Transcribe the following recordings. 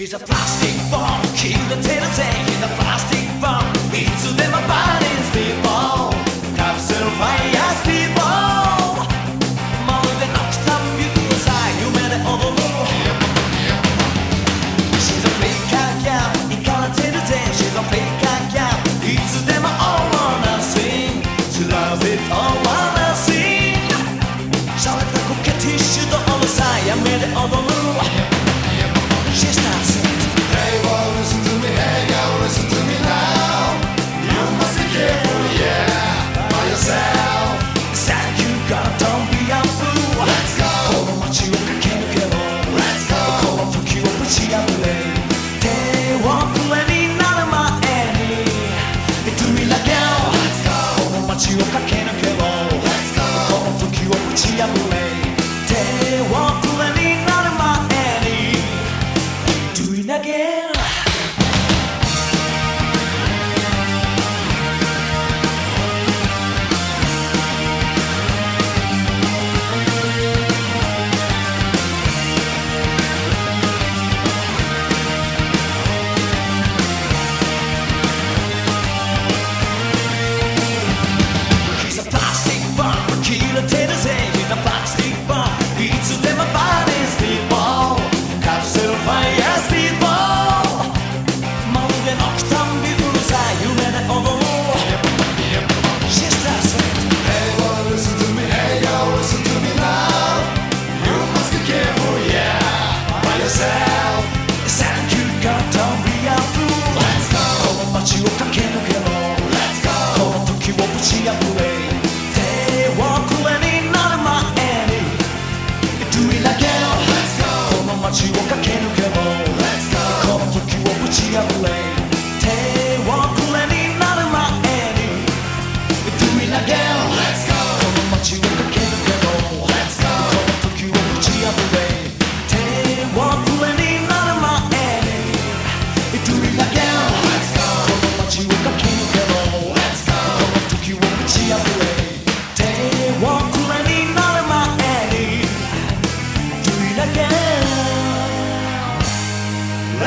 He's a plastic bomb, kill the terror, he's a plastic bomb, into the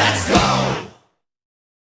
Let's go!